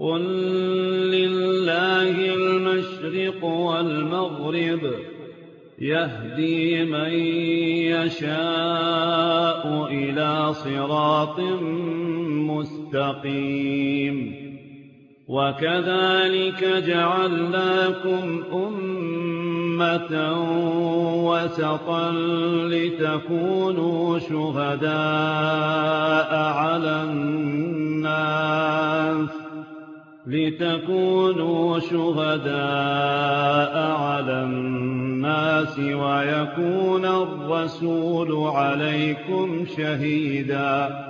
قل لله المشرق والمغرب يهدي من يشاء إلى صراط مستقيم وكذلك جعلناكم أمة وسطا لتكونوا شهداء على الناس لِتَكُونُوا شُهَدَاءَ عَلَى النَّاسِ وَيَكُونَ الرَّسُولُ عَلَيْكُمْ شَهِيدًا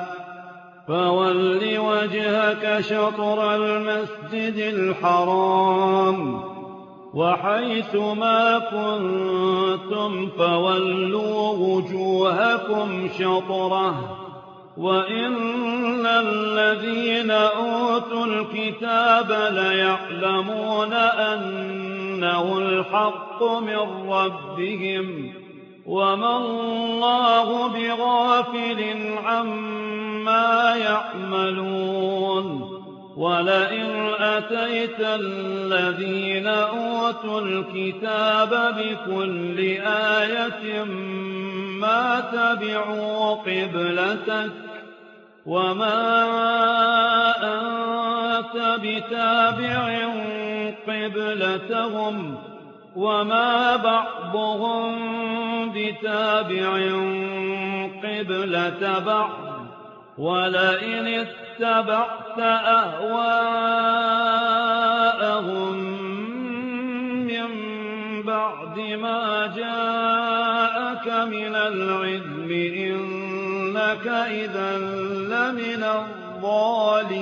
فَوَلِّ وَجْهَكَ شَطْرَ الْمَسْجِدِ الْحَرَامِ ۚ وَحَيْثُ مَا كُنتُمْ فَوَلُّوا وُجُوهَكُمْ شَطْرَهُ ۗ وَإِنَّ الَّذِينَ أُوتُوا الْكِتَابَ لَيَعْلَمُونَ أَنَّهُ الْحَقُّ مِن رَّبِّهِمْ وَمَا اللَّهُ بِغَافِلٍ عَمَّا يَعْمَلُونَ ۗ وَلَئِنْ أَتَيْتَ الَّذِينَ أُوتُوا الْكِتَابَ بِكُلِّ آيَةٍ مَّا تَبِعُوا قِبْلَتَكَ وَمَا أَنتَ بِتَابِعٍ قِبْلَتَهُمْ وَمَا بَعْضُهُم بِتَابِعٍ قِبْلَةَ بَعْضٍ ۚ وَلَئِنِ اتَّبَعْتَ أَهْوَاءَهُم مِّن بَعْدِ مَا جَاءَكَ مِنَ الْعِلْمِ ۙ إِنَّكَ إِذًا لَّمِنَ الظَّالِمِينَ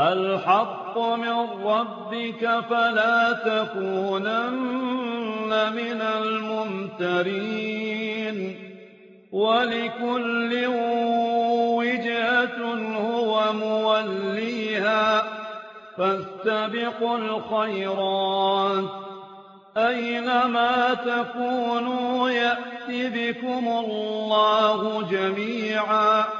الْحَقُّ مِن رَّبِّكَ فَلَا تَكُونَنَّ مِنَ الْمُمْتَرِينَ. وَلِكُلٍّ وِجْهَةٌ هُوَ مُوَلِّيهَا. فَاسْتَبِقُوا الْخَيْرَاتِ ۚ. أَيْنَمَا تَكُونُوا يَأْتِ بِكُمُ اللَّهُ جَمِيعًا.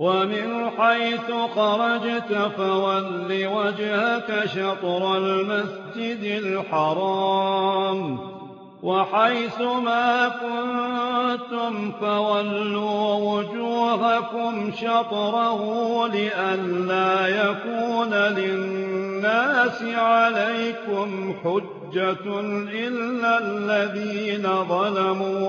وَمِنْ حَيْثُ خَرَجْتَ فَوَلِّ وَجْهَكَ شَطْرَ الْمَسْجِدِ الْحَرَامِ ۚ وَحَيْثُ مَا كُنتُمْ فَوَلُّوا وُجُوهَكُمْ شَطْرَهُ لِئَلَّا يَكُونَ لِلنَّاسِ عَلَيْكُمْ حُجَّةٌ إِلَّا الَّذِينَ ظَلَمُوا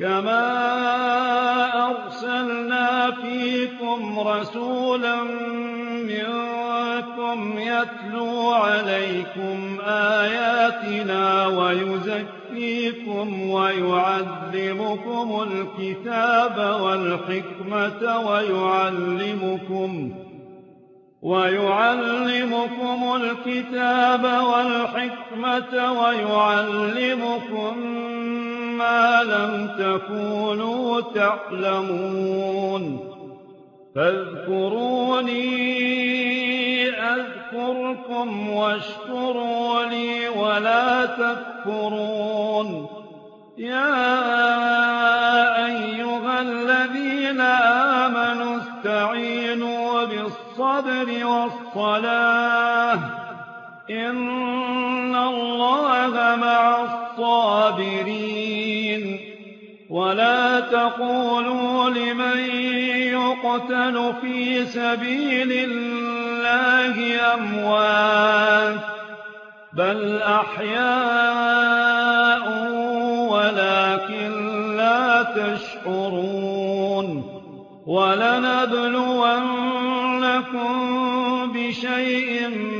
كَمَا أَرْسَلْنَا فِيكُمْ رَسُولًا مِّنكُمْ يَتْلُو عَلَيْكُمْ آيَاتِنَا وَيُزَكِّيكُمْ وَيُعَلِّمُكُمُ الْكِتَابَ وَالْحِكْمَةَ وَيُعَلِّمُكُمُ مَا لَمْ تَكُونُوا تَعْلَمُونَ فاذكروني أذكركم واشكروا لي ولا تكفرون يا أيها الذين آمنوا استعينوا بالصبر والصلاة إِنَّ اللَّهَ مَعَ الصَّابِرِينَ ۚ وَلَا تَقُولُوا لِمَن يُقْتَلُ فِي سَبِيلِ اللَّهِ أَمْوَاتٌ ۚ بَلْ أَحْيَاءٌ وَلَٰكِن لَّا تَشْعُرُونَ ۚ وَلَنَبْلُوَنَّكُم بِشَيْءٍ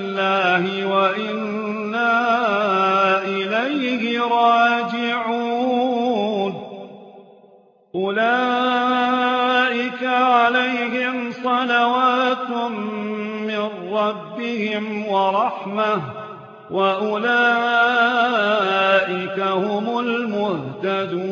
اللَّهِ وَإِنَّا إِلَيْهِ رَاجِعُونَ. أُولَٰئِكَ عَلَيْهِمْ صَلَوَاتٌ مِّن رَّبِّهِمْ وَرَحْمَةٌ ۖ وَأُولَٰئِكَ هُمُ الْمُهْتَدُونَ.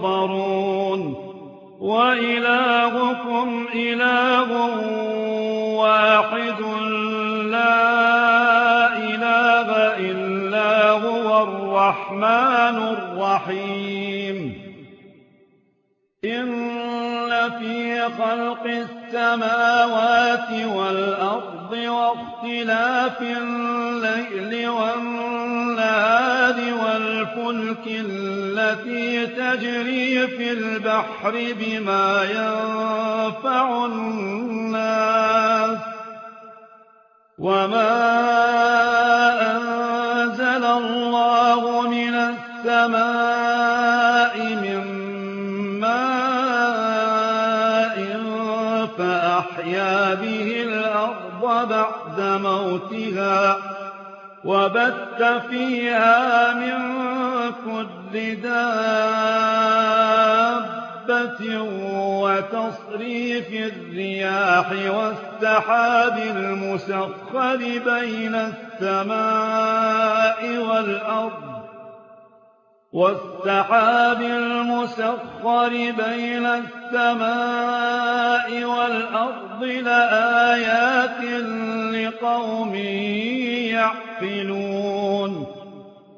تُجْبَرُونَ وَإِلَٰهُكُمْ إِلَٰهٌ وَاحِدٌ لَّا إِلَٰهَ إِلَّا هُوَ الرَّحْمَٰنُ الرَّحِيمُ إِنَّ فِي خَلْقِ السَّمَاوَاتِ وَالْأَرْضِ وَاخْتِلَافِ اللَّيْلِ وَالنَّهَارِ الفلك التي تجري في البحر بما ينفع الناس وما أنزل الله من السماء من ماء فأحيا به الأرض بعد موتها وَبَتَّ فيها من لِدَابَّةٍ وَتَصْرِيفِ الرِّيَاحِ وَالسَّحَابِ الْمُسَخَّرِ بَيْنَ السَّمَاءِ وَالْأَرْضِ لَآيَاتٍ لِّقَوْمٍ يَعْقِلُونَ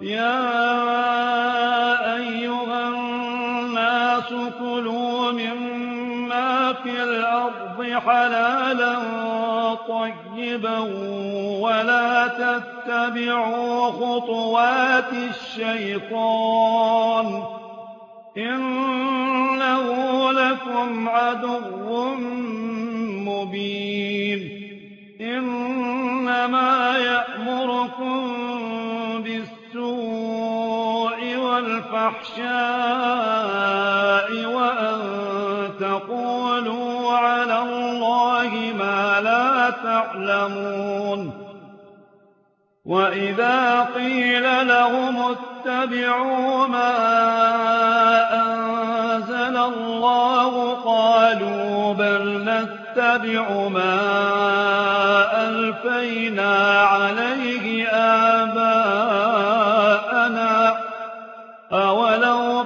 يَا أَيُّهَا النَّاسُ كُلُوا مِمَّا فِي الْأَرْضِ حَلَالًا طَيِّبًا وَلَا تَتَّبِعُوا خُطُوَاتِ الشَّيْطَانِ ۚ إِنَّهُ لَكُمْ عَدُوٌّ مُّبِينٌ إِنَّمَا يَأْمُرُكُم السُّوءِ وَالْفَحْشَاءِ وَأَن تَقُولُوا عَلَى اللَّهِ مَا لَا تَعْلَمُونَ وَإِذَا قِيلَ لَهُمُ اتَّبِعُوا مَا أَنزَلَ اللَّهُ قَالُوا بَلْ نَتَّبِعُ مَا أَلْفَيْنَا عَلَيْهِ آبَاءَنَا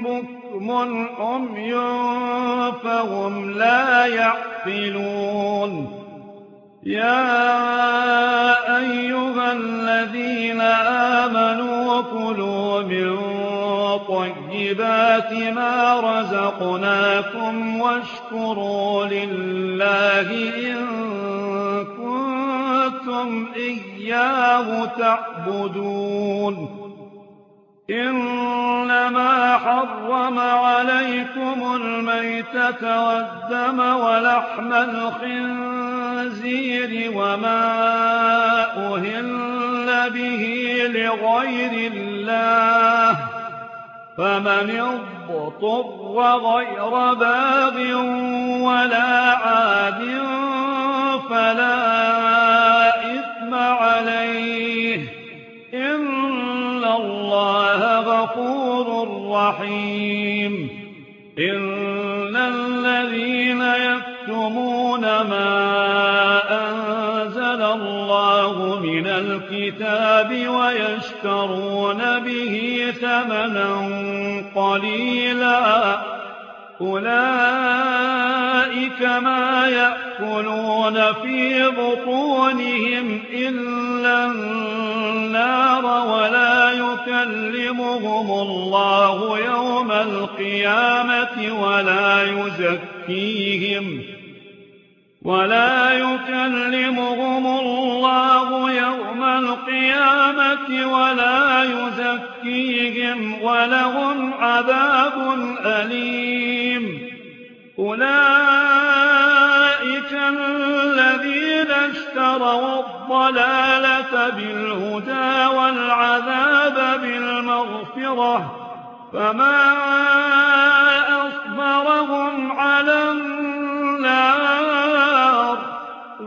بُكْمٌ عُمْيٌ فَهُمْ لَا يَعْقِلُونَ. يَا أَيُّهَا الَّذِينَ آمَنُوا كُلُوا مِن طَيِّبَاتِ مَا رَزَقْنَاكُمْ وَاشْكُرُوا لِلَّهِ إِن كُنتُمْ إِيَّاهُ تَعْبُدُونَ. إنما حرم عليكم الميتة والدم ولحم الخنزير وما أهل به لغير الله فمن اضطر غير باب ولا عاد فلا إثم عليه اللَّهَ غَفُورٌ رَّحِيمٌ إِنَّ الَّذِينَ يَكْتُمُونَ مَا أَنزَلَ اللَّهُ مِنَ الْكِتَابِ وَيَشْتَرُونَ بِهِ ثَمَنًا قَلِيلًا أُولَٰئِكَ مَا يَأْكُلُونَ فِي بُطُونِهِمْ إِلَّا النَّارَ وَلَا يُكَلِّمُهُمُ اللَّهُ يَوْمَ الْقِيَامَةِ وَلَا يُزَكِّيهِمْ وَلَا يُكَلِّمُهُمُ اللَّهُ يَوْمَ الْقِيَامَةِ وَلَا يُزَكِّيهِمْ وَلَهُمْ عَذَابٌ أَلِيمٌ أُولَٰئِكَ الَّذِينَ اشْتَرَوُا الضَّلَالَةَ بِالْهُدَىٰ وَالْعَذَابَ بِالْمَغْفِرَةِ ۚ فَمَا أَصْبَرَهُمْ عَلَى النَّارِ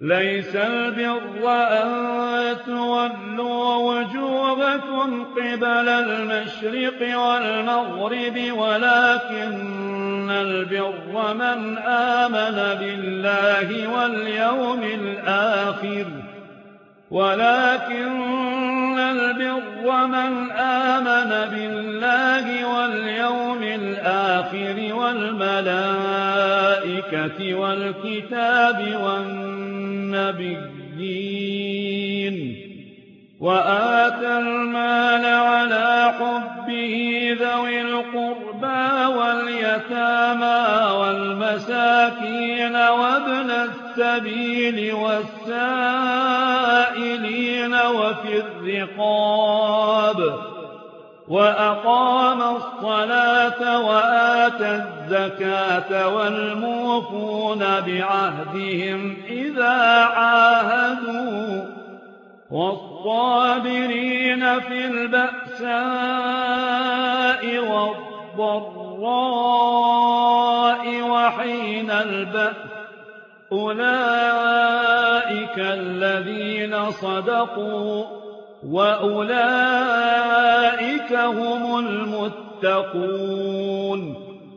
ليس البر أن تولوا وجوبكم قبل المشرق والمغرب ولكن البر من آمن بالله واليوم الآخر. وَلَٰكِنَّ الْبِرَّ مَنْ آمَنَ بِاللَّهِ وَالْيَوْمِ الْآخِرِ وَالْمَلَائِكَةِ وَالْكِتَابِ وَالنَّبِيِّينَ وَآتَى الْمَالَ عَلَىٰ حُبِّهِ ذَوِي الْقُرْبَىٰ وَالْيَتَامَىٰ وَالْمَسَاكِينَ وَابْنَ السَّبِيلِ وَالسَّائِلِينَ وَفِي الرِّقَابِ ۖ وَأَقَامَ الصَّلَاةَ وَآتَى الزَّكَاةَ وَالْمُوفُونَ بِعَهْدِهِمْ إِذَا عَاهَدُوا وَالصَّابِرِينَ فِي الْبَأْسَاءِ وَالضَّرَّاءِ وَحِينَ الْبَأْسِ ۗ أُولَٰئِكَ الَّذِينَ صَدَقُوا ۖ وَأُولَٰئِكَ هُمُ الْمُتَّقُونَ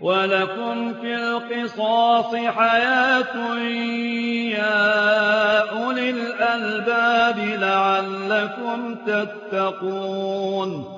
وَلَكُمْ فِي الْقِصَاصِ حَيَاةٌ يَا أُولِي الْأَلْبَابِ لَعَلَّكُمْ تَتَّقُونَ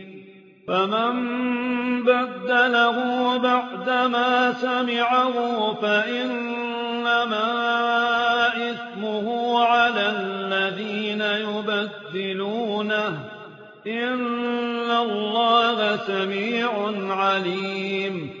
فَمَن بَدَّلَهُ بَعْدَمَا سَمِعَهُ فَإِنَّمَا إِثْمُهُ عَلَى الَّذِينَ يُبَدِّلُونَهُ ۚ. إِنَّ اللَّهَ سَمِيعٌ عَلِيمٌ.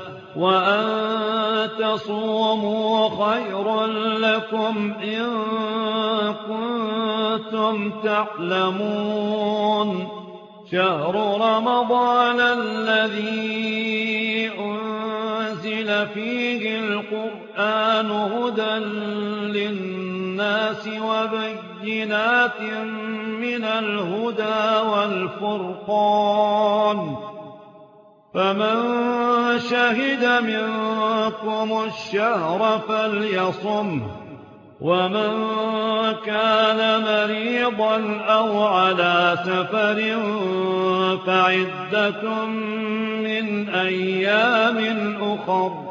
وَأَن تَصُومُوا خَيْرٌ لَّكُمْ إِن كُنتُمْ تَعْلَمُونَ شهر رمضان الذي أنزل فيه القرآن هدى للناس وبينات من الهدى والفرقان فَمَن شَهِدَ مِنكُمُ الشَّهْرَ فَلْيَصُمْهُ ۖ وَمَن كَانَ مَرِيضًا أَوْ عَلَىٰ سَفَرٍ فَعِدَّةٌ مِّنْ أَيَّامٍ أُخَرَ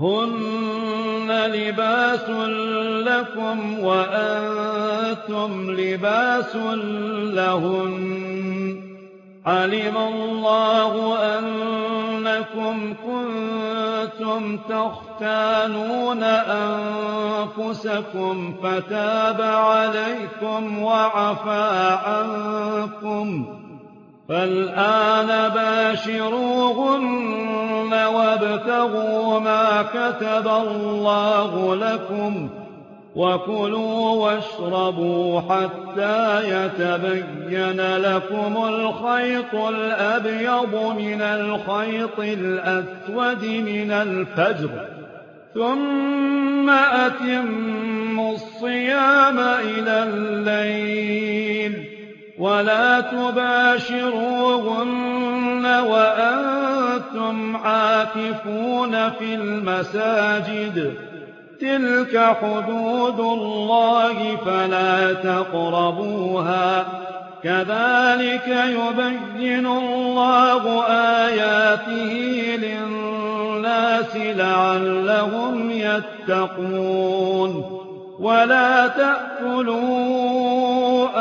هُنَّ لِبَاسٌ لَّكُمْ وَأَنتُمْ لِبَاسٌ لَّهُنَّ ۗ. عَلِمَ اللَّهُ أَنَّكُمْ كُنتُمْ تَخْتَانُونَ أَنفُسَكُمْ فَتَابَ عَلَيْكُمْ وَعَفَا عَنكُمْ. فَالْآنَ بَاشِرُوهُنَّ وَابْتَغُوا مَا كَتَبَ اللَّهُ لَكُمْ ۚ وَكُلُوا وَاشْرَبُوا حَتَّىٰ يَتَبَيَّنَ لَكُمُ الْخَيْطُ الْأَبْيَضُ مِنَ الْخَيْطِ الْأَسْوَدِ مِنَ الْفَجْرِ ۖ ثُمَّ أَتِمُّوا الصِّيَامَ إِلَى اللَّيْلِ وَلَا تُبَاشِرُوهُنَّ وَأَنتُمْ عَاكِفُونَ فِي الْمَسَاجِدِ ۗ. تِلْكَ حُدُودُ اللَّهِ فَلَا تَقْرَبُوهَا ۗ. كَذَٰلِكَ يُبَيِّنُ اللَّهُ آيَاتِهِ لِلنَّاسِ لَعَلَّهُمْ يَتَّقُونَ. وَلَا تَأْكُلُوا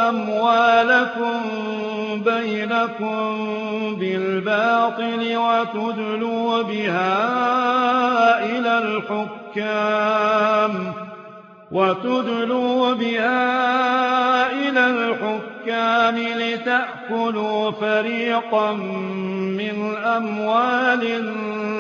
أَمْوَالَكُم بَيْنَكُم بِالْبَاطِلِ وَتُدْلُوا بِهَا إِلَى الْحُكَّامِ لِتَأْكُلُوا فَرِيقًا مِّنْ أَمْوَالِ النَّاسِ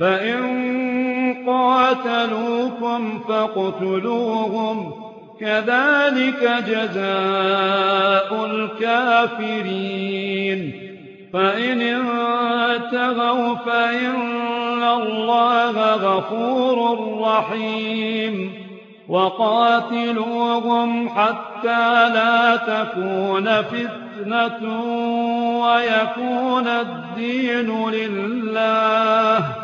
فَإِن قَاتَلُوكُمْ فَاقْتُلُوهُمْ ۗ كَذَٰلِكَ جَزَاءُ الْكَافِرِينَ فَإِنِ انتَهَوْا فَإِنَّ اللَّهَ غَفُورٌ رَّحِيمٌ وَقَاتِلُوهُمْ حَتَّىٰ لَا تَكُونَ فِتْنَةٌ وَيَكُونَ الدِّينُ لِلَّهِ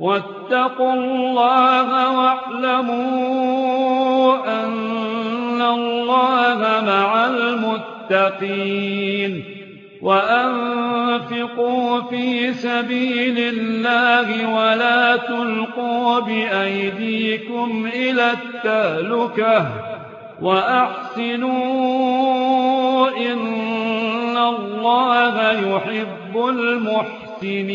وَاتَّقُوا اللَّهَ وَاعْلَمُوا أَنَّ اللَّهَ مَعَ الْمُتَّقِينَ وَأَنفِقُوا فِي سَبِيلِ اللَّهِ وَلَا تُلْقُوا بِأَيْدِيكُمْ إِلَى التَّهْلُكَةِ وَأَحْسِنُوا إِنَّ اللَّهَ يُحِبُّ الْمُحْسِنِينَ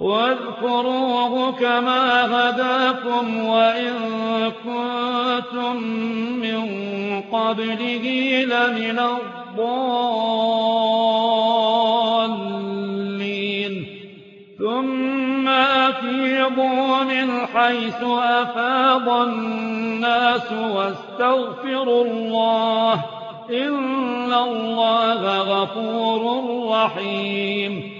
وَاذْكُرُوهُ كَمَا هَدَاكُمْ وَإِن كُنتُم مِّن قَبْلِهِ لَمِنَ الضَّالِّينَ. ثُمَّ أَفِيضُوا مِنْ حَيْثُ أَفَاضَ النَّاسُ وَاسْتَغْفِرُوا اللَّهَ ۚ إِنَّ اللَّهَ غَفُورٌ رَّحِيمٌ.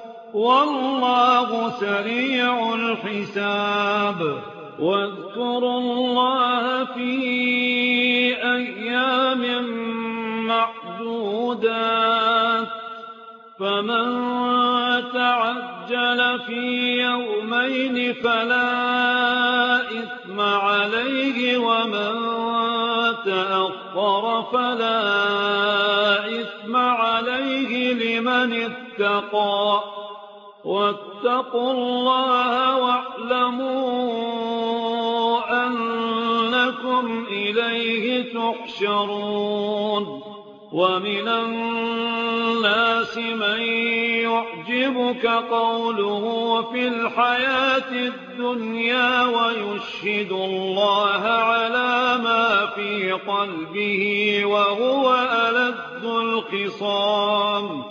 وَاللَّهُ سَرِيعُ الْحِسَابِ. وَاذْكُرُوا اللَّهَ فِي أَيَّامٍ مَّعْدُودَاتٍ ۚ. فَمَن تَعَجَّلَ فِي يَوْمَيْنِ فَلَا إِثْمَ عَلَيْهِ وَمَن تَأَخَّرَ فَلَا إِثْمَ عَلَيْهِ لِمَنِ اتَّقَىٰ. وَاتَّقُوا اللَّهَ وَاعْلَمُوا أَنَّكُمْ إِلَيْهِ تُحْشَرُونَ وَمِنَ النَّاسِ مَن يُعْجِبُكَ قَوْلُهُ فِي الْحَيَاةِ الدُّنْيَا وَيُشْهِدُ اللَّهَ عَلَىٰ مَا فِي قَلْبِهِ وَهُوَ أَلَدُّ الْخِصَامِ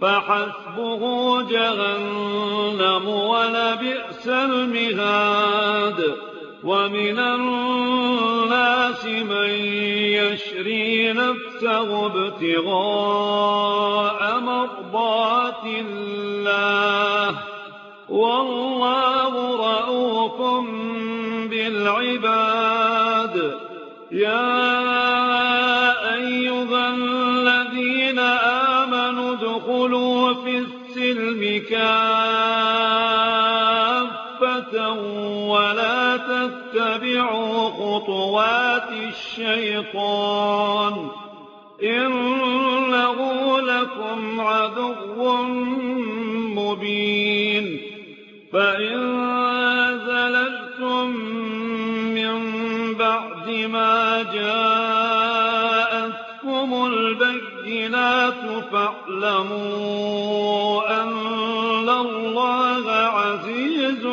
فَحَسْبُهُ جَهَنَّمُ ۚ وَلَبِئْسَ الْمِهَادُ. وَمِنَ النَّاسِ مَن يَشْرِي نَفْسَهُ ابْتِغَاءَ مَرْضَاتِ اللَّهِ ۚ. وَاللَّهُ رَءُوفٌ بِالْعِبَادِ. يا كَافَّةً وَلَا تَتَّبِعُوا خُطُوَاتِ الشَّيْطَانِ ۚ إِنَّهُ لَكُمْ عَدُوٌّ مُّبِينٌ فَإِن زَلَلْتُم مِّن بَعْدِ مَا جَاءَتْكُمُ الْبَيِّنَاتُ فَاعْلَمُوا أَنَّ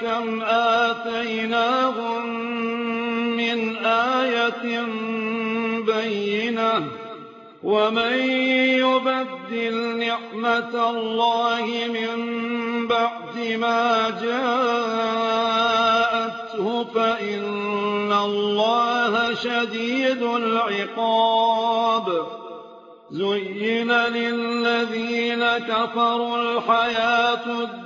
كَمْ آتَيْنَاهُم مِّنْ آيَةٍ بَيِّنَةٍ ۗ وَمَن يُبَدِّلْ نِعْمَةَ اللَّهِ مِن بَعْدِ مَا جَاءَتْهُ فَإِنَّ اللَّهَ شَدِيدُ الْعِقَابِ. زُيِّنَ لِلَّذِينَ كَفَرُوا الْحَيَاةُ الدُّنْيَا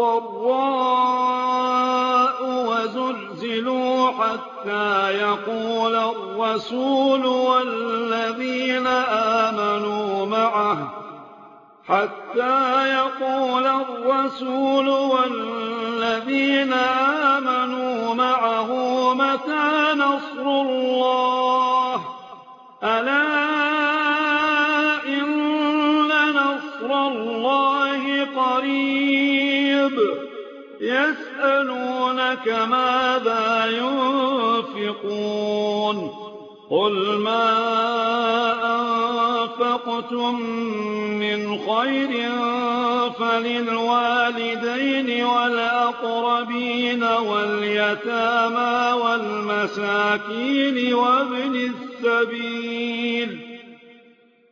الضراء وَزُلْزِلُوا حَتَّىٰ يَقُولَ الرَّسُولُ وَالَّذِينَ آمَنُوا مَعَهُ. مَتَىٰ نَصْرُ اللَّهِ ۗ. أَلَا إِنَّ نَصْرَ اللَّهِ قَرِيبٌ. يَسْأَلُونَكَ مَاذَا يُنفِقُونَ. قُلْ مَا أَنفَقْتُم مِّنْ خَيْرٍ فَلِلْوَالِدَيْنِ وَالْأَقْرَبِينَ وَالْيَتَامَىٰ وَالْمَسَاكِينِ وَابْنِ السَّبِيلِ.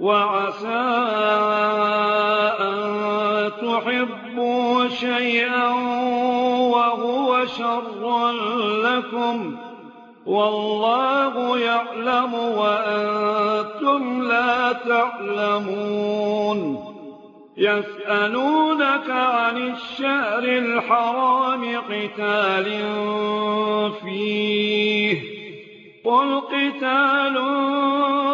وَعَسَىٰ أَن تُحِبُّوا شَيْئًا وَهُوَ شَرٌّ لَّكُمْ ۗ وَاللَّهُ يَعْلَمُ وَأَنتُمْ لَا تَعْلَمُونَ يَسْأَلُونَكَ عَنِ الشَّهْرِ الْحَرَامِ قِتَالٍ فِيهِ ۖ قُلْ قِتَالٌ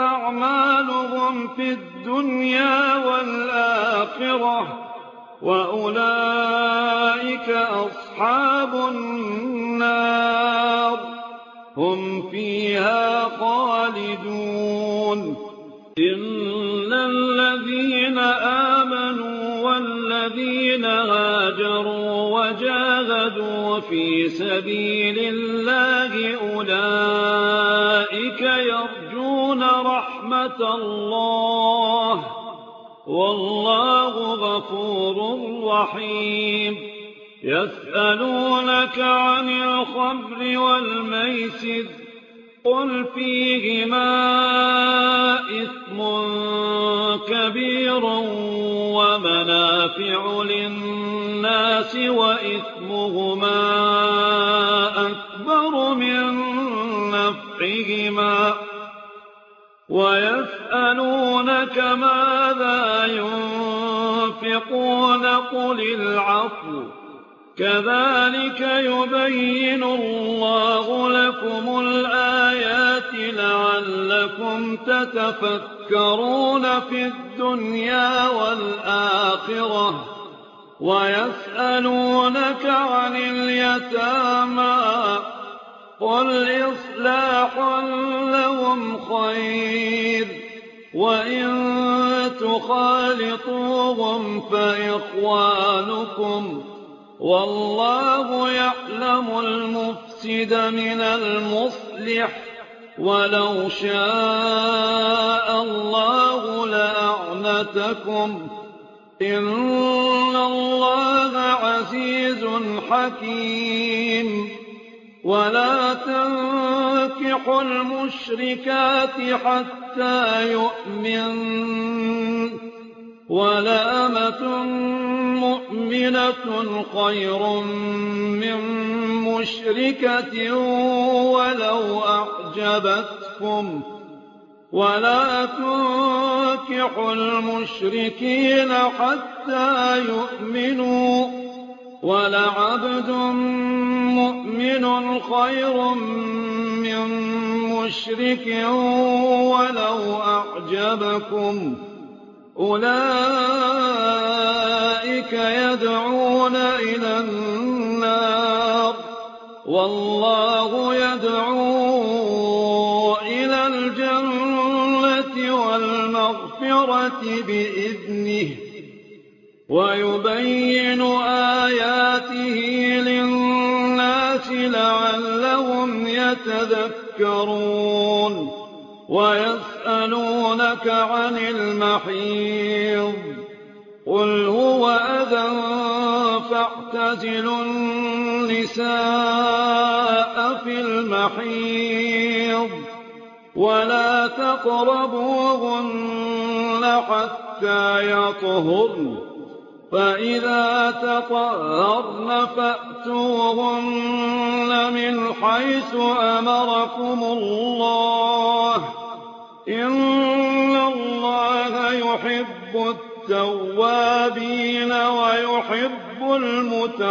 أَعْمَالُهُمْ فِي الدُّنْيَا وَالْآخِرَةِ ۚ وَأُولَٰئِكَ أَصْحَابُ النَّارِ ۖ. هُمْ فِيهَا خَالِدُونَ. إِنَّ الَّذِينَ آمَنُوا وَالَّذِينَ هَاجَرُوا وَجَاهَدُوا فِي سَبِيلِ اللَّهِ أُولَٰئِكَ اللَّهِ ۗ. وَاللَّهُ غَفُورٌ رَّحِيمٌ. يَسْأَلُونَكَ عَنِ الخبر وَالْمَيْسِرِ ۖ. قُلْ فِيهِمَا إِثْمٌ كَبِيرٌ وَمَنَافِعُ لِلنَّاسِ وَإِثْمُهُمَا أَكْبَرُ مِن نَّفْعِهِمَا. وَيَسْأَلُونَكَ مَاذَا يُنفِقُونَ قُلِ الْعَفْوَ ۗ كَذَٰلِكَ يُبَيِّنُ اللَّهُ لَكُمُ الْآيَاتِ لَعَلَّكُمْ تَتَفَكَّرُونَ فِي الدُّنْيَا وَالْآخِرَةِ ۗ وَيَسْأَلُونَكَ عَنِ الْيَتَامَىٰ قُلْ إصلاحا لَّهُمْ خَيْرٌ ۖ وَإِن تُخَالِطُوهُمْ فَإِخْوَانُكُمْ ۚ وَاللَّهُ يَعْلَمُ الْمُفْسِدَ مِنَ الْمُصْلِحِ ۚ وَلَوْ شَاءَ اللَّهُ لَأَعْنَتَكُمْ ۚ إِنَّ اللَّهَ عَزِيزٌ حَكِيمٌ ولا تنكحوا المشركات حتى يؤمن. ولا أمة مؤمنة خير من مشركة ولو أعجبتكم. ولا تنكحوا المشركين حتى يؤمنوا. وَلَعَبْدٌ مُّؤْمِنٌ خَيْرٌ مِّن مُّشْرِكٍ وَلَوْ أَعْجَبَكُمْ ۗ. أُولَٰئِكَ يَدْعُونَ إِلَى النَّارِ ۖ. وَاللَّهُ يَدْعُو إِلَى الْجَنَّةِ وَالْمَغْفِرَةِ بِإِذْنِهِ. وَيُبَيِّنُ آيَاتِهِ لِلنَّاسِ لَعَلَّهُمْ يَتَذَكَّرُونَ وَيَسْأَلُونَكَ عَنِ الْمَحِيضِ ۖ قُلْ هُوَ أَذًى فَاعْتَزِلُوا النِّسَاءَ فِي الْمَحِيضِ ۖ وَلَا تَقْرَبُوهُنَّ حَتَّىٰ يَطْهُرْنَ فَإِذَا تَطَهَّرْنَ فَأْتُوهُنَّ مِنْ حَيْثُ أَمَرَكُمُ اللَّهُ ۚ إِنَّ اللَّهَ يُحِبُّ التَّوَّابِينَ وَيُحِبُّ الْمُتَطَهِّرِينَ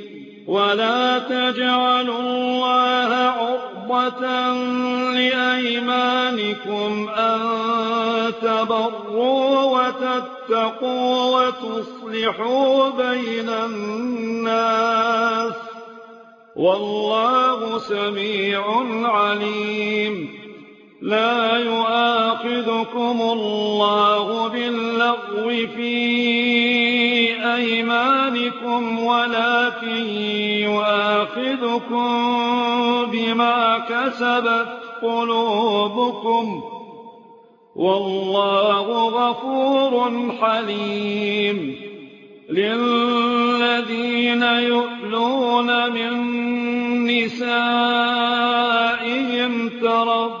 وَلَا تَجْعَلُوا اللَّهَ عُرْضَةً لِّأَيْمَانِكُمْ أَن تَبَرُّوا وَتَتَّقُوا وَتُصْلِحُوا بَيْنَ النَّاسِ ۗ وَاللَّهُ سَمِيعٌ عَلِيمٌ لَّا يُؤَاخِذُكُمُ اللَّهُ بِاللَّغْوِ فِي أَيْمَانِكُمْ وَلَٰكِن يُؤَاخِذُكُم بِمَا كَسَبَتْ قُلُوبُكُمْ ۗ وَاللَّهُ غَفُورٌ حَلِيمٌ لِّلَّذِينَ يُؤْلُونَ مِن نِّسَائِهِمْ ترض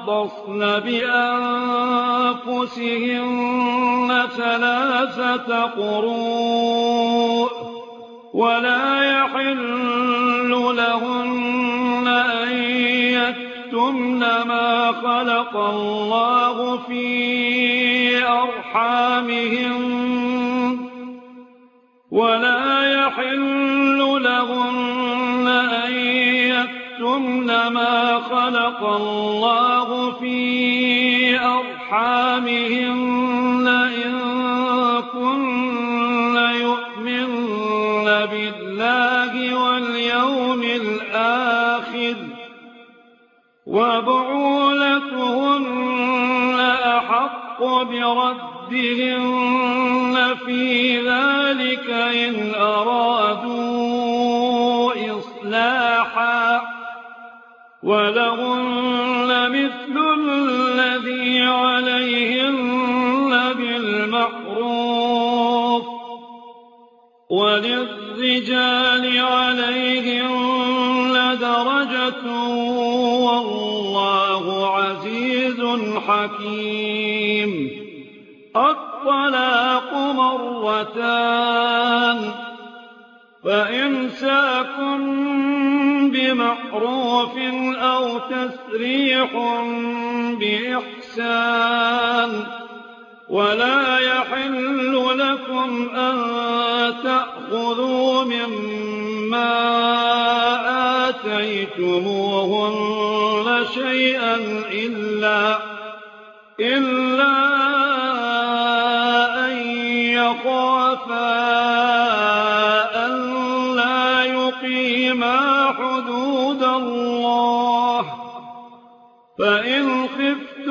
يتربصن بأنفسهن ثلاثة قروء ولا يحل لهن أن يكتمن ما خلق الله في أرحامهن ولا يحل لهن تمن ما خلق الله في أَرْحَامِهِمْ إن كن يؤمن بالله واليوم الآخر وبعولتهن أحق بردهن في ذلك إن أرادوا وَلَهُنَّ مِثْلُ الَّذِي عَلَيْهِنَّ بالمحروف ۗ وَلِلرِّجَالِ عَلَيْهِنَّ دَرَجَةٌ ۗ وَاللَّهُ عَزِيزٌ حَكِيمٌ الطلاق مرتان فَإِمْسَاكٌ بِمَعْرُوفٍ أَوْ تَسْرِيحٌ بِإِحْسَانٍ ۗ وَلَا يَحِلُّ لَكُمْ أَن تَأْخُذُوا مِمَّا آتَيْتُمُوهُنَّ شَيْئًا إِلَّا أَن يَخَافَا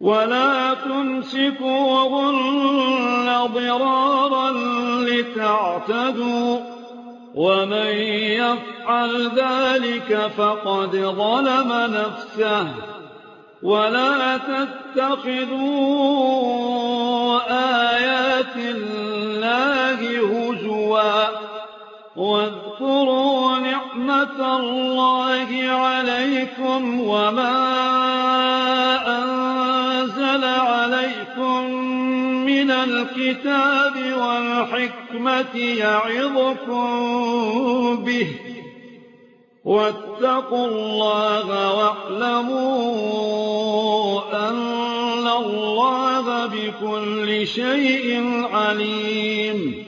وَلَا تمسكوا تُمْسِكُوهُنَّ ضِرَارًا لِّتَعْتَدُوا ۚ وَمَن يَفْعَلْ ذَٰلِكَ فَقَدْ ظَلَمَ نَفْسَهُ ۚ وَلَا تَتَّخِذُوا آيَاتِ اللَّهِ هجوا ۚ وَاذْكُرُوا نِعْمَةَ اللَّهِ عَلَيْكُمْ وَمَا أَنتُمْ عَلَيْكُم مِّنَ الْكِتَابِ وَالْحِكْمَةِ يَعِظُكُم بِهِ ۚ وَاتَّقُوا اللَّهَ وَاعْلَمُوا أَنَّ اللَّهَ بِكُلِّ شَيْءٍ عَلِيمٌ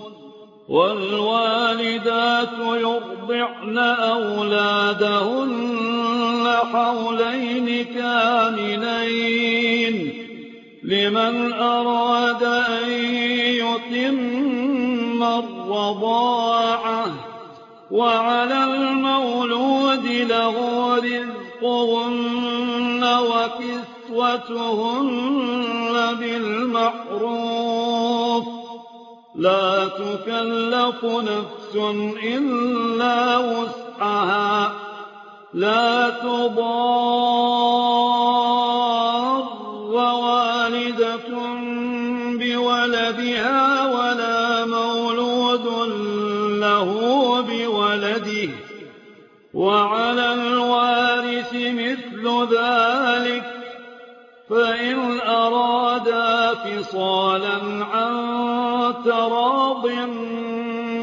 وَالْوَالِدَاتُ يُرْضِعْنَ أَوْلَادَهُنَّ حَوْلَيْنِ كَامِلَيْنِ ۖ لِمَنْ أَرَادَ أَن يُتِمَّ الرَّضَاعَةَ ۚ وَعَلَى الْمَوْلُودِ لَهُ رِزْقُهُنَّ وَكِسْوَتُهُنَّ بالمحروف لَا تُكَلَّفُ نَفْسٌ إِلَّا وُسْعَهَا ۖ. لَا تُضَارَّ وَالِدَةٌ بِوَلَدِهَا وَلَا مَوْلُودٌ لَّهُ بِوَلَدِهِ ۚ. وَعَلَى الْوَارِثِ مِثْلُ ذَٰلِكَ ۗ. فَإِنْ أَرَادَا فِصَالًا عَن وَتَرَاضٍ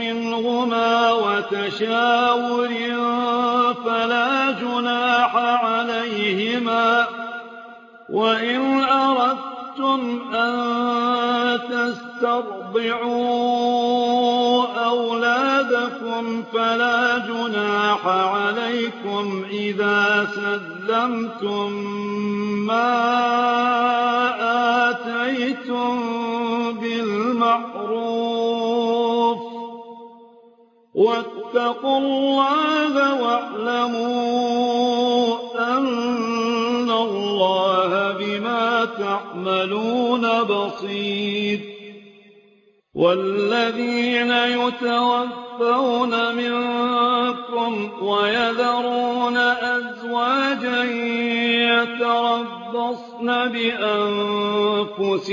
مِّنْهُمَا وَتَشَاوُرٍ فَلَا جُنَاحَ عَلَيْهِمَا ۗ وَإِنْ أَرَدتُّمْ أَن تَسْتَرْضِعُوا أَوْلَادَكُمْ فَلَا جُنَاحَ عَلَيْكُمْ إِذَا سَلَّمْتُم مَّا آتَيْتُم بِالْمَعْرُوفِ وَاتَّقُوا اللَّهَ وَاعْلَمُوا أَنَّ اللَّهَ بِمَا تَعْمَلُونَ بَصِيرٌ. وَالَّذِينَ يُتَوَفَّوْنَ مِنكُمْ وَيَذَرُونَ أَزْوَاجًا يَتَرَبَّصْنَ بأنفسهم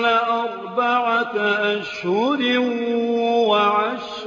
لأربعة أَشْهُرٍ وعشر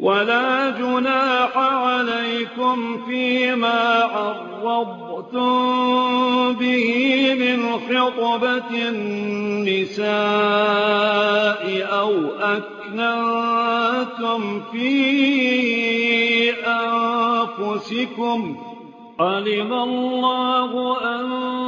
وَلَا جُنَاحَ عَلَيْكُمْ فِيمَا عَرَّضْتُم بِهِ مِنْ خِطْبَةِ النِّسَاءِ أَوْ أكنتم فِي أَنفُسِكُمْ ۚ عَلِمَ اللَّهُ أَنَّ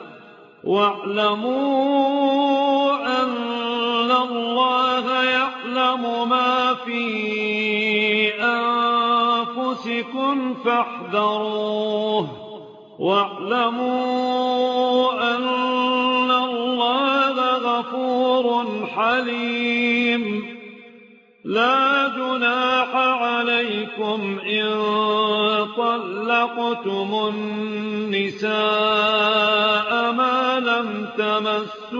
وَاعْلَمُوا أَنَّ اللَّهَ يَعْلَمُ مَا فِي أَنفُسِكُمْ فَاحْذَرُوهُ. وَاعْلَمُوا أَنَّ اللَّهَ غَفُورٌ حَلِيمٌ. لَّا جُنَاحَ عَلَيْكُمْ إِن طَلَّقْتُمُ النِّسَاءَ مَا لَمْ تَمَسُّوهُنَّ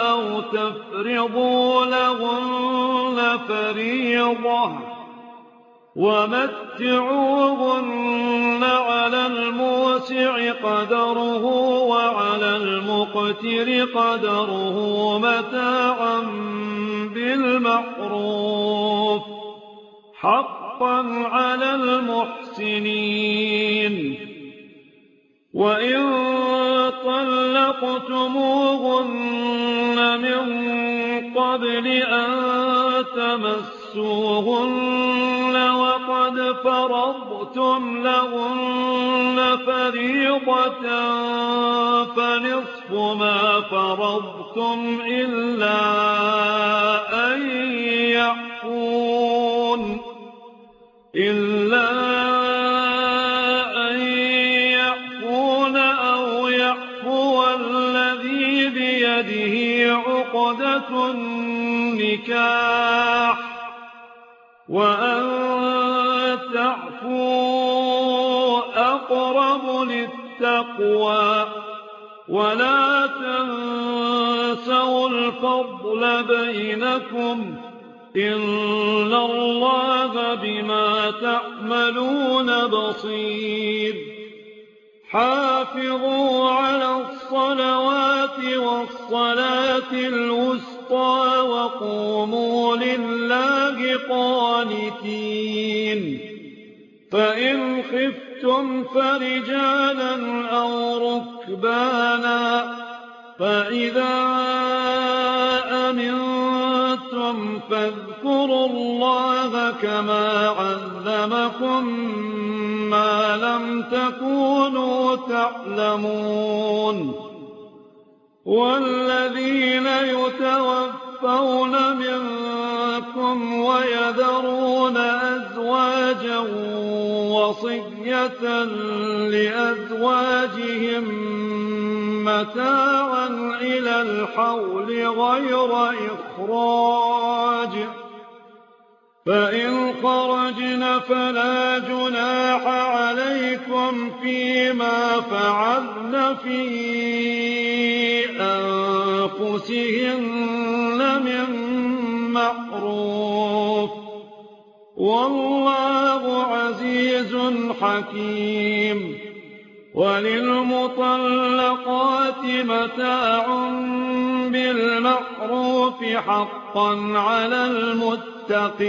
أَوْ تَفْرِضُوا لَهُنَّ فَرِيضَةً. ومتعوهن على الموسع قدره وعلى المقتر قدره متاعا بالمحروف حقا على المحسنين وإن طلقتموهن من قبل أن تمس رَسُولُهُنَّ وَقَدْ فَرَضْتُمْ لَهُنَّ فَرِيضَةً ۚ فَنِصْفُ مَا فَرَضْتُمْ إِلَّا أَن يَعْفُونَ أَوْ يَعْفُوَ الَّذِي بِيَدِهِ عُقْدَةُ النِّكَاحِ وَأَن تَعْفُوا أَقْرَبُ لِلتَّقْوَىٰ ۚ وَلَا تَنسَوُا الْفَضْلَ بَيْنَكُمْ ۚ إِنَّ اللَّهَ بِمَا تَعْمَلُونَ بَصِيرٌ حَافِظُوا عَلَى الصَّلَوَاتِ وَالصَّلَاةِ الْوُسْطَىٰ وَقُومُوا لِلَّهِ قَانِتِينَ. فَإِنْ خِفْتُمْ فَرِجَالًا أَوْ رُكْبَانًا فَإِذَا أَمِنتُمْ فَاذْكُرُوا اللَّهَ كَمَا عَلَّمَكُم مَّا لَمْ تَكُونُوا تَعْلَمُونَ. وَالَّذِينَ يُتَوَفَّوْنَ مِنكُمْ وَيَذَرُونَ أَزْوَاجًا وَصِيَّةً لِّأَزْوَاجِهِم مَّتَاعًا إِلَى الْحَوْلِ غَيْرَ إِخْرَاجٍ ۚ. فَإِنْ خَرَجْنَ فَلَا جُنَاحَ عَلَيْكُمْ فِيمَا فَعَلْنَ فيه أَنفُسِهِنَّ مِن مَّعْرُوفٍ ۗ. وَاللَّهُ عَزِيزٌ حَكِيمٌ. وَلِلْمُطَلَّقَاتِ مَتَاعٌ بِالْمَعْرُوفِ ۖ حَقًّا عَلَى الْمُتَّقِينَ.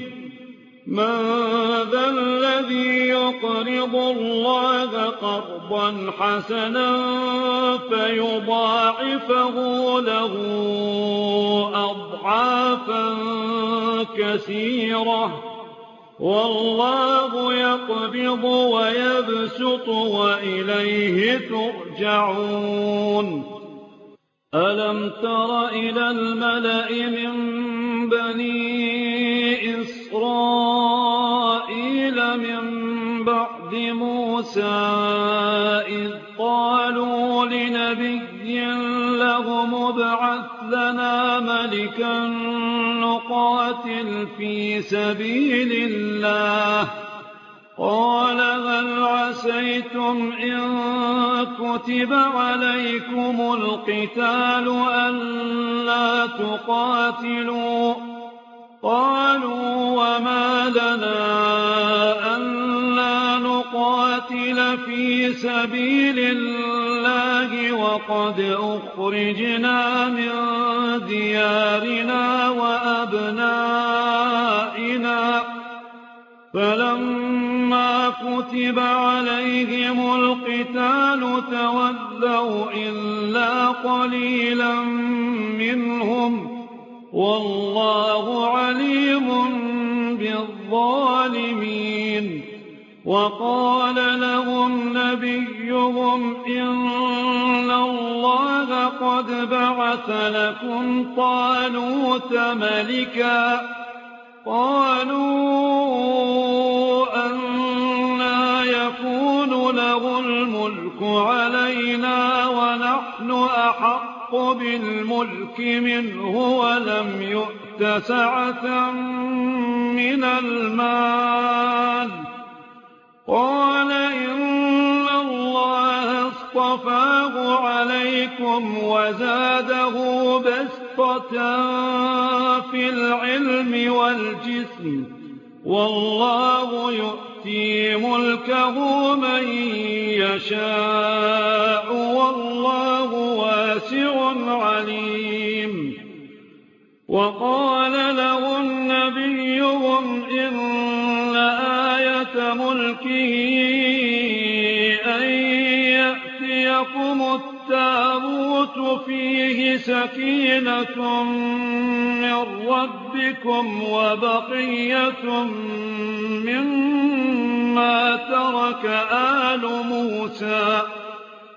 مَّن ذَا الَّذِي يُقْرِضُ اللَّهَ قَرْضًا حَسَنًا فَيُضَاعِفَهُ لَهُ أَضْعَافًا كَثِيرَةً ۚ وَاللَّهُ يَقْبِضُ وَيَبْسُطُ وَإِلَيْهِ تُرْجَعُونَ أَلَمْ تَرَ إِلَى الْمَلَإِ مِن بنين مُوسَىٰ إِذْ قَالُوا لِنَبِيٍّ لَّهُمُ ابْعَثْ لَنَا مَلِكًا نُّقَاتِلْ فِي سَبِيلِ اللَّهِ ۖ قَالَ هَلْ عَسَيْتُمْ إِن كُتِبَ عَلَيْكُمُ الْقِتَالُ أَلَّا تُقَاتِلُوا ۖ قَالُوا وَمَا لَنَا قاتل فِي سَبِيلِ اللَّهِ وَقَدْ أُخْرِجْنَا مِن دِيَارِنَا وَأَبْنَائِنَا. فَلَمَّا كُتِبَ عَلَيْهِمُ الْقِتَالُ تَوَلَّوْا إِلَّا قَلِيلًا مِّنْهُمْ ۗ. وَاللَّهُ عَلِيمٌ بِالظَّالِمِينَ. وَقَالَ لَهُمْ نَبِيُّهُمْ إِنَّ اللَّهَ قَدْ بَعَثَ لَكُمْ طَالُوتَ مَلِكًا ۚ قَالُوا أَنَّىٰ يَكُونُ لَهُ الْمُلْكُ عَلَيْنَا وَنَحْنُ أَحَقُّ بِالْمُلْكِ مِنْهُ وَلَمْ يُؤْتَ سَعَةً مِّنَ الْمَالِ قال إن الله اصطفاه عليكم وزاده بسطة في العلم والجسم والله يؤتي ملكه من يشاء والله واسع عليم. وقال له نبيهم إن آه مُلْكِهِ أَن يَأْتِيَكُمُ التَّابُوتُ فِيهِ سَكِينَةٌ مِّن رَّبِّكُمْ وَبَقِيَّةٌ مِّمَّا تَرَكَ آلُ مُوسَىٰ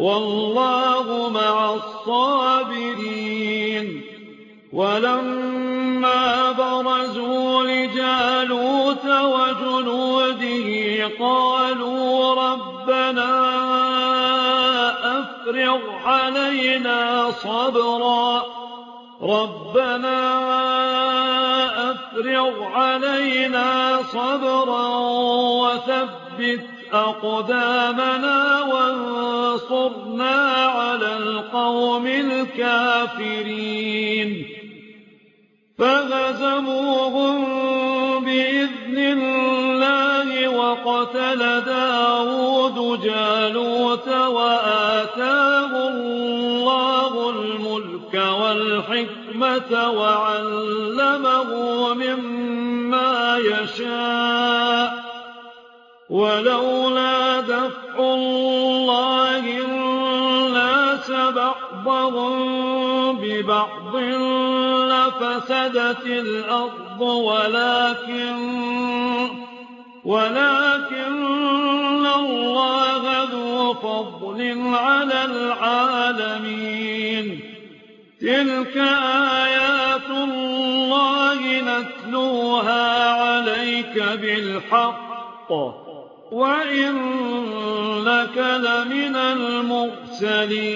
والله مع الصابرين. ولما برزوا لجالوت وجنوده قالوا ربنا أفرغ علينا صبرا. ربنا أفرغ علينا صبرا وثبت أَقْدَامَنَا وَانصُرْنَا عَلَى الْقَوْمِ الْكَافِرِينَ. فَهَزَمُوهُم بِإِذْنِ اللَّهِ وَقَتَلَ دَاوُودُ جَالُوتَ وَآتَاهُ اللَّهُ الْمُلْكَ وَالْحِكْمَةَ وَعَلَّمَهُ مِمَّا يَشَاءُ. ولولا دفع الله الناس بعضهم ببعض لفسدت الأرض ولكن, ولكن الله ذو فضل على العالمين. تلك آيات الله نتلوها عليك بالحق. وَإِنَّكَ لَمِنَ الْمُرْسَلِينَ